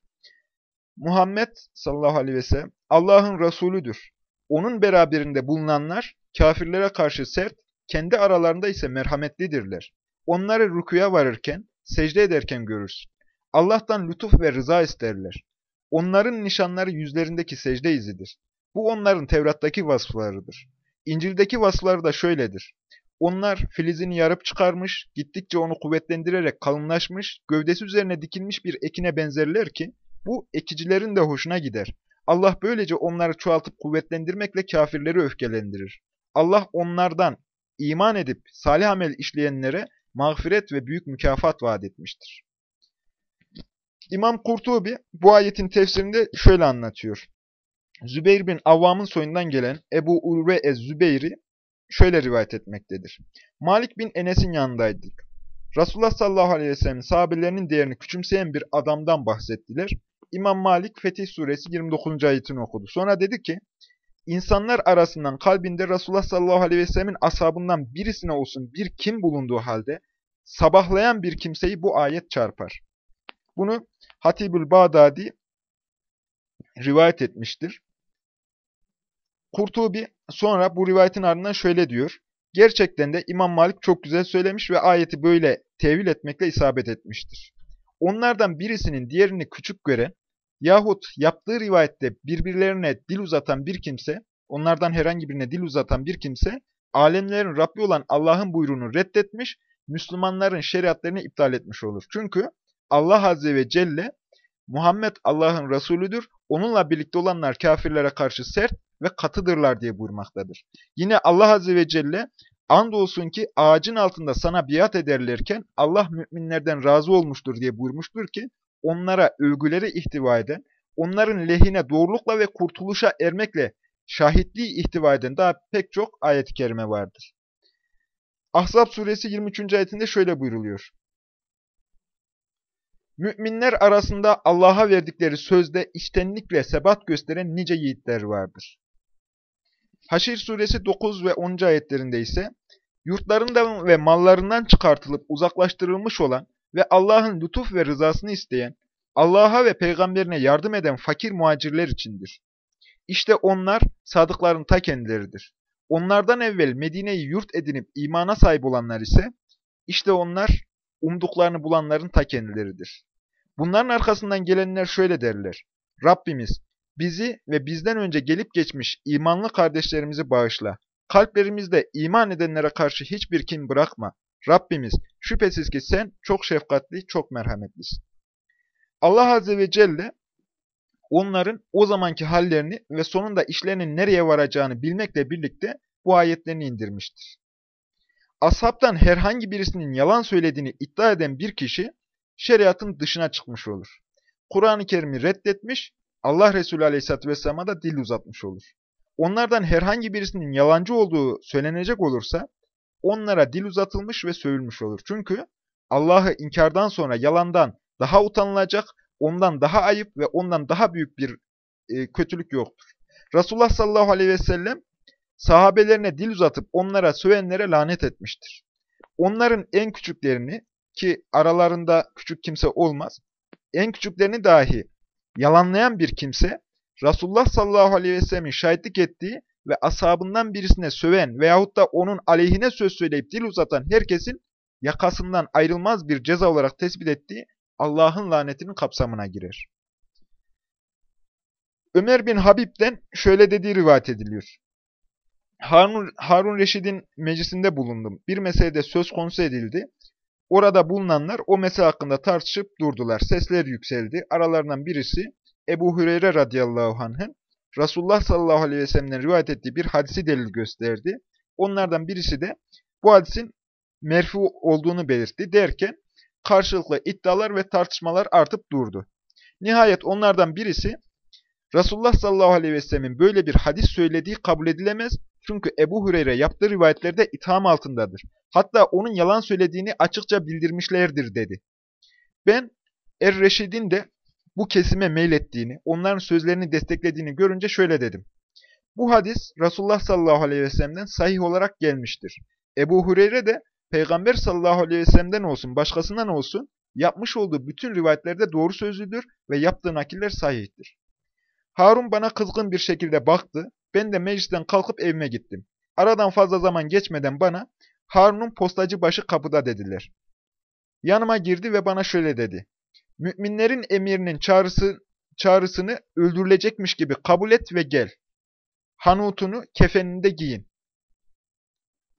Muhammed sallallahu aleyhi ve sellem Allah'ın Resulüdür. Onun beraberinde bulunanlar kafirlere karşı sert, kendi aralarında ise merhametlidirler. Onları rükuya varırken, secde ederken görürsün. Allah'tan lütuf ve rıza isterler. Onların nişanları yüzlerindeki secde izidir. Bu onların Tevrat'taki vasıflarıdır. İncil'deki vasıfları da şöyledir. Onlar filizini yarıp çıkarmış, gittikçe onu kuvvetlendirerek kalınlaşmış, gövdesi üzerine dikilmiş bir ekine benzerler ki, bu ekicilerin de hoşuna gider. Allah böylece onları çoğaltıp kuvvetlendirmekle kafirleri öfkelendirir. Allah onlardan iman edip salih amel işleyenlere mağfiret ve büyük mükafat vaat etmiştir. İmam Kurtubi bu ayetin tefsirinde şöyle anlatıyor. Zübeyir bin Avvam'ın soyundan gelen Ebu Urve ez-Zübeyri şöyle rivayet etmektedir. Malik bin Enes'in yanındaydık. Resulullah sallallahu aleyhi ve sellem sahabelerinin değerini küçümseyen bir adamdan bahsettiler. İmam Malik Fetih suresi 29. ayetini okudu. Sonra dedi ki, insanlar arasından kalbinde Resulullah sallallahu aleyhi ve sellemin ashabından birisine olsun bir kim bulunduğu halde sabahlayan bir kimseyi bu ayet çarpar. Bunu Hatibül Bağdadi rivayet etmiştir. Kurtubi sonra bu rivayetin ardından şöyle diyor. Gerçekten de İmam Malik çok güzel söylemiş ve ayeti böyle tevil etmekle isabet etmiştir. Onlardan birisinin diğerini küçük gören yahut yaptığı rivayette birbirlerine dil uzatan bir kimse, onlardan herhangi birine dil uzatan bir kimse, alemlerin Rabbi olan Allah'ın buyruğunu reddetmiş, Müslümanların şeriatlarını iptal etmiş olur. Çünkü Allah Azze ve Celle, Muhammed Allah'ın Resulüdür, onunla birlikte olanlar kafirlere karşı sert ve katıdırlar diye buyurmaktadır. Yine Allah Azze ve Celle, andolsun ki ağacın altında sana biat ederlerken Allah müminlerden razı olmuştur diye buyurmuştur ki, onlara övgüleri ihtiva eden, onların lehine doğrulukla ve kurtuluşa ermekle şahitliği ihtiva eden daha pek çok ayet-i kerime vardır. Ahzab suresi 23. ayetinde şöyle buyruluyor. Müminler arasında Allah'a verdikleri sözde içtenlikle sebat gösteren nice yiğitler vardır. Haşir suresi 9 ve 10. ayetlerinde ise yurtlarından ve mallarından çıkartılıp uzaklaştırılmış olan ve Allah'ın lütuf ve rızasını isteyen, Allah'a ve peygamberine yardım eden fakir muhacirler içindir. İşte onlar sadıkların ta kendileridir. Onlardan evvel Medine'yi yurt edinip imana sahip olanlar ise, işte onlar umduklarını bulanların ta kendileridir. Bunların arkasından gelenler şöyle derler. Rabbimiz bizi ve bizden önce gelip geçmiş imanlı kardeşlerimizi bağışla. Kalplerimizde iman edenlere karşı hiçbir kin bırakma. Rabbimiz şüphesiz ki sen çok şefkatli, çok merhametlisin. Allah Azze ve Celle onların o zamanki hallerini ve sonunda işlerinin nereye varacağını bilmekle birlikte bu ayetlerini indirmiştir. Ashabtan herhangi birisinin yalan söylediğini iddia eden bir kişi şeriatın dışına çıkmış olur. Kur'an-ı Kerim'i reddetmiş, Allah Resulü Aleyhisselatü Vesselam'a da dil uzatmış olur. Onlardan herhangi birisinin yalancı olduğu söylenecek olursa, onlara dil uzatılmış ve sövülmüş olur. Çünkü Allah'ı inkardan sonra yalandan daha utanılacak, ondan daha ayıp ve ondan daha büyük bir e, kötülük yoktur. Resulullah sallallahu aleyhi ve sellem sahabelerine dil uzatıp onlara sövenlere lanet etmiştir. Onların en küçüklerini ki aralarında küçük kimse olmaz, en küçüklerini dahi yalanlayan bir kimse, Resulullah sallallahu aleyhi ve sellemin şahitlik ettiği ve ashabından birisine söven veyahut da onun aleyhine söz söyleyip dil uzatan herkesin yakasından ayrılmaz bir ceza olarak tespit ettiği Allah'ın lanetinin kapsamına girer. Ömer bin Habib'den şöyle dediği rivayet ediliyor. Harun, Harun Reşid'in meclisinde bulundum. Bir meselede söz konusu edildi. Orada bulunanlar o mesele hakkında tartışıp durdular. Sesler yükseldi. Aralarından birisi, Ebu Hüreyre radıyallahu anh'ın Resulullah sallallahu aleyhi ve sellem'den rivayet ettiği bir hadisi delil gösterdi. Onlardan birisi de bu hadisin merfu olduğunu belirtti derken karşılıklı iddialar ve tartışmalar artıp durdu. Nihayet onlardan birisi Resulullah sallallahu aleyhi ve sellemin böyle bir hadis söylediği kabul edilemez. Çünkü Ebu Hureyre yaptığı rivayetlerde itham altındadır. Hatta onun yalan söylediğini açıkça bildirmişlerdir dedi. Ben Er-Reşid'in de bu kesime meylettiğini, onların sözlerini desteklediğini görünce şöyle dedim. Bu hadis Resulullah sallallahu aleyhi ve sellem'den sahih olarak gelmiştir. Ebu Hureyre de Peygamber sallallahu aleyhi ve sellem'den olsun, başkasından olsun, yapmış olduğu bütün rivayetlerde doğru sözlüdür ve yaptığı nakiller sahihtir. Harun bana kızgın bir şekilde baktı, ben de meclisten kalkıp evime gittim. Aradan fazla zaman geçmeden bana, Harun'un postacı başı kapıda dediler. Yanıma girdi ve bana şöyle dedi. Müminlerin emirinin çağrısı, çağrısını öldürülecekmiş gibi kabul et ve gel. Hanutunu kefeninde giyin.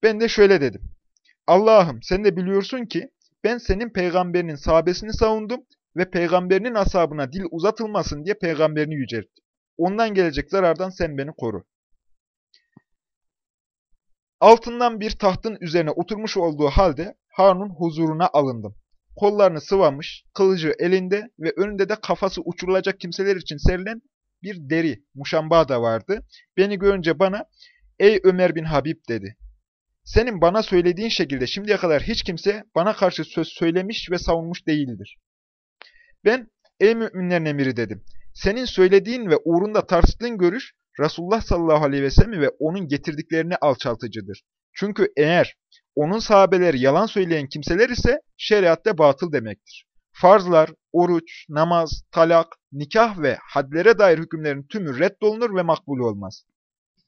Ben de şöyle dedim. Allah'ım sen de biliyorsun ki ben senin peygamberinin sahabesini savundum ve peygamberinin ashabına dil uzatılmasın diye peygamberini yücelttim. Ondan gelecek zarardan sen beni koru. Altından bir tahtın üzerine oturmuş olduğu halde Harun'un huzuruna alındım. Kollarını sıvamış, kılıcı elinde ve önünde de kafası uçurulacak kimseler için serilen bir deri, muşamba da vardı. Beni görünce bana, ''Ey Ömer bin Habib'' dedi. Senin bana söylediğin şekilde şimdiye kadar hiç kimse bana karşı söz söylemiş ve savunmuş değildir. Ben, ''Ey müminlerin emiri'' dedim. Senin söylediğin ve uğrunda tartıştığın görüş, Resulullah sallallahu aleyhi ve sellem ve onun getirdiklerini alçaltıcıdır. Çünkü eğer onun sahabeleri yalan söyleyen kimseler ise şeriatte batıl demektir. Farzlar, oruç, namaz, talak, nikah ve hadlere dair hükümlerin tümü reddolunur ve makbul olmaz.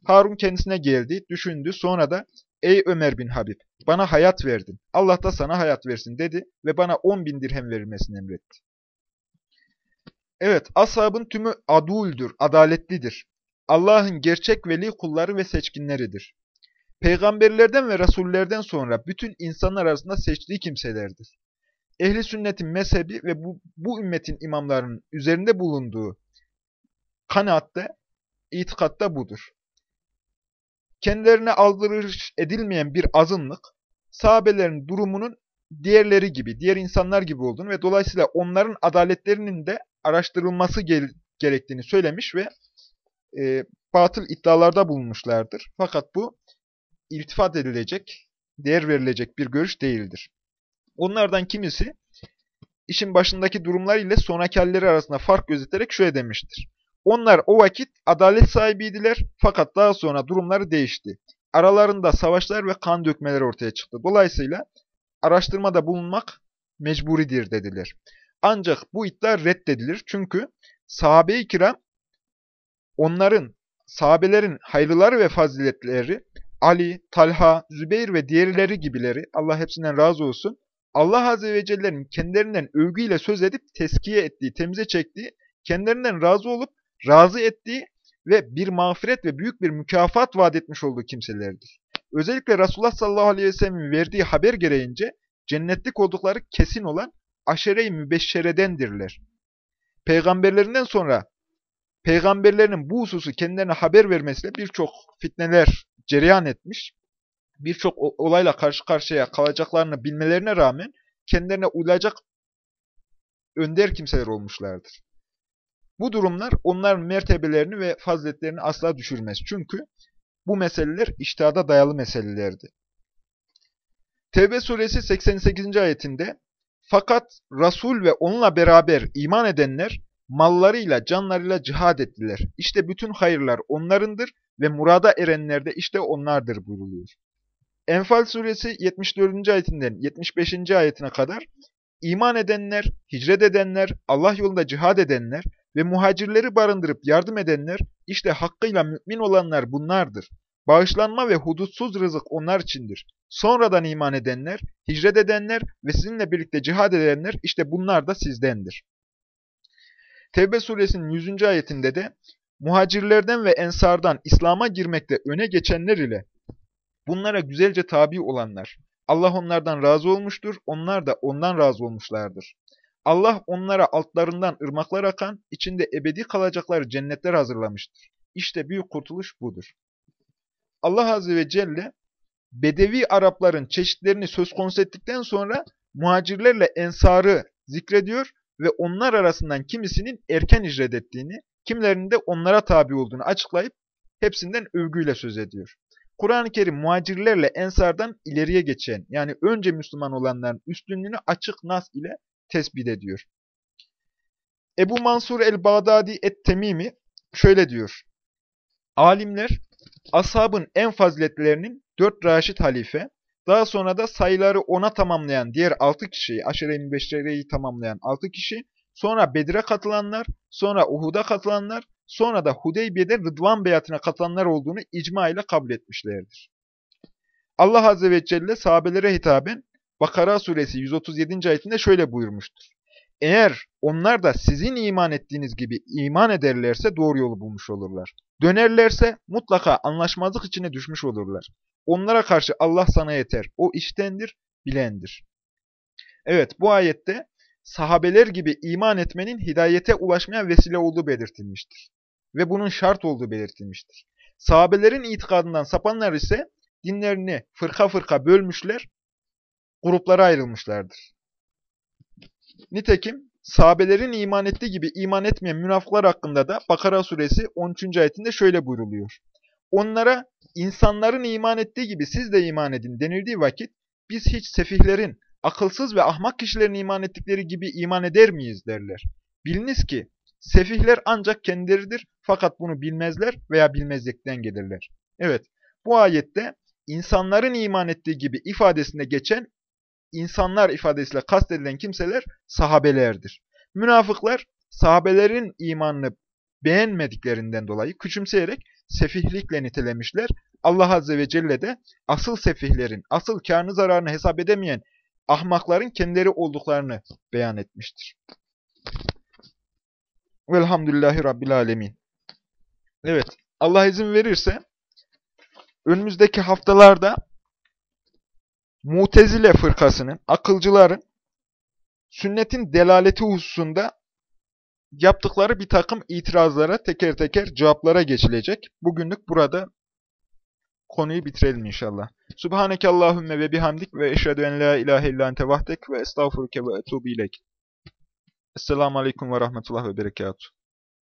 Harun kendisine geldi, düşündü, sonra da ''Ey Ömer bin Habib, bana hayat verdin, Allah da sana hayat versin.'' dedi ve bana 10 bin dirhem verilmesini emretti. Evet, ashabın tümü aduldür, adaletlidir. Allah'ın gerçek veli kulları ve seçkinleridir. Peygamberlerden ve rasullerden sonra bütün insanlar arasında seçtiği kimselerdir. Ehli sünnetin mezhebi ve bu, bu ümmetin imamlarının üzerinde bulunduğu kanaatte, itikatta budur. Kendilerine aldırış edilmeyen bir azınlık, sahabelerin durumunun diğerleri gibi, diğer insanlar gibi olduğunu ve dolayısıyla onların adaletlerinin de araştırılması gerektiğini söylemiş ve e, batıl iddialarda bulunmuşlardır. Fakat bu iltifat edilecek, değer verilecek bir görüş değildir. Onlardan kimisi işin başındaki durumlar ile sonraki halleri arasında fark gözeterek şöyle demiştir. Onlar o vakit adalet sahibiydiler fakat daha sonra durumları değişti. Aralarında savaşlar ve kan dökmeler ortaya çıktı. Dolayısıyla araştırmada bulunmak mecburidir dediler. Ancak bu iddia reddedilir çünkü sahabe-i kiram onların, sahabelerin hayırları ve faziletleri Ali, Talha, Zübeyir ve diğerleri gibileri, Allah hepsinden razı olsun, Allah Azze ve Celle'nin kendilerinden övgüyle söz edip teskiye ettiği, temize çektiği, kendilerinden razı olup razı ettiği ve bir mağfiret ve büyük bir mükafat vaat etmiş olduğu kimselerdir. Özellikle Resulullah sallallahu aleyhi ve sellem'in verdiği haber gereğince cennetlik oldukları kesin olan aşere-i mübeşşeredendirler. Peygamberlerinden sonra peygamberlerinin bu hususu kendilerine haber vermesiyle birçok fitneler cereyan etmiş. Birçok olayla karşı karşıya kalacaklarını bilmelerine rağmen kendilerine uyulacak önder kimseler olmuşlardır. Bu durumlar onların mertebelerini ve faziletlerini asla düşürmez. Çünkü bu meseleler iştihada dayalı meselelerdi. Tevbe suresi 88. ayetinde fakat Resul ve onunla beraber iman edenler mallarıyla, canlarıyla cihad ettiler. İşte bütün hayırlar onlarındır ve murada erenler de işte onlardır buyruluyor. Enfal suresi 74. ayetinden 75. ayetine kadar iman edenler, hicret edenler, Allah yolunda cihad edenler ve muhacirleri barındırıp yardım edenler, işte hakkıyla mümin olanlar bunlardır. Bağışlanma ve hudutsuz rızık onlar içindir. Sonradan iman edenler, hicret edenler ve sizinle birlikte cihad edenler, işte bunlar da sizdendir. Tevbe suresinin 100. ayetinde de muhacirlerden ve ensardan İslam'a girmekte öne geçenler ile bunlara güzelce tabi olanlar, Allah onlardan razı olmuştur, onlar da ondan razı olmuşlardır. Allah onlara altlarından ırmaklar akan, içinde ebedi kalacakları cennetler hazırlamıştır. İşte büyük kurtuluş budur. Allah Azze ve Celle, Bedevi Arapların çeşitlerini söz konusu ettikten sonra muhacirlerle ensarı zikrediyor ve onlar arasından kimisinin erken icret ettiğini, kimilerinin de onlara tabi olduğunu açıklayıp hepsinden övgüyle söz ediyor. Kur'an-ı Kerim muhacirlerle ensardan ileriye geçen, yani önce Müslüman olanların üstünlüğünü açık nas ile tespit ediyor. Ebu Mansur el-Bağdadi et-Temimi şöyle diyor. Alimler, ashabın en faziletlerinin dört raşit halife, daha sonra da sayıları ona tamamlayan diğer altı kişiyi, aşire-i beşereyi tamamlayan altı kişi, sonra Bedir'e katılanlar, sonra Uhud'a katılanlar, sonra da Hudeybiye'de Rıdvan beyatına katılanlar olduğunu icma ile kabul etmişlerdir. Allah Azze ve Celle sahabelere hitaben Bakara suresi 137. ayetinde şöyle buyurmuştur. Eğer onlar da sizin iman ettiğiniz gibi iman ederlerse doğru yolu bulmuş olurlar. Dönerlerse mutlaka anlaşmazlık içine düşmüş olurlar. Onlara karşı Allah sana yeter. O iştendir, bilendir. Evet bu ayette sahabeler gibi iman etmenin hidayete ulaşmaya vesile olduğu belirtilmiştir. Ve bunun şart olduğu belirtilmiştir. Sahabelerin itikadından sapanlar ise dinlerini fırka fırka bölmüşler, gruplara ayrılmışlardır. Nitekim sahabelerin iman ettiği gibi iman etmeyen münafıklar hakkında da Bakara suresi 13. ayetinde şöyle buyruluyor. Onlara insanların iman ettiği gibi siz de iman edin denildiği vakit biz hiç sefihlerin, akılsız ve ahmak kişilerin iman ettikleri gibi iman eder miyiz derler. Biliniz ki sefihler ancak kendileridir fakat bunu bilmezler veya bilmezlikten gelirler. Evet bu ayette insanların iman ettiği gibi ifadesinde geçen insanlar ifadesiyle kastedilen kimseler sahabelerdir. Münafıklar sahabelerin imanını beğenmediklerinden dolayı küçümseyerek sefihlikle nitelemişler. Allah Azze ve Celle de asıl sefihlerin, asıl karnı zararını hesap edemeyen ahmakların kendileri olduklarını beyan etmiştir. Velhamdülillahi Rabbil Alemin. Evet, Allah izin verirse önümüzdeki haftalarda Mutezile fırkasının, akılcıların sünnetin delaleti hususunda yaptıkları bir takım itirazlara teker teker cevaplara geçilecek. Bugünlük burada konuyu bitirelim inşallah. Subhaneke Allahümme ve bihamdik ve eşhedü en la ilahe illa ente vahdek ve estağfuruke ve etubu ilek. Esselamu Aleyküm ve Rahmetullah ve Berekatuhu.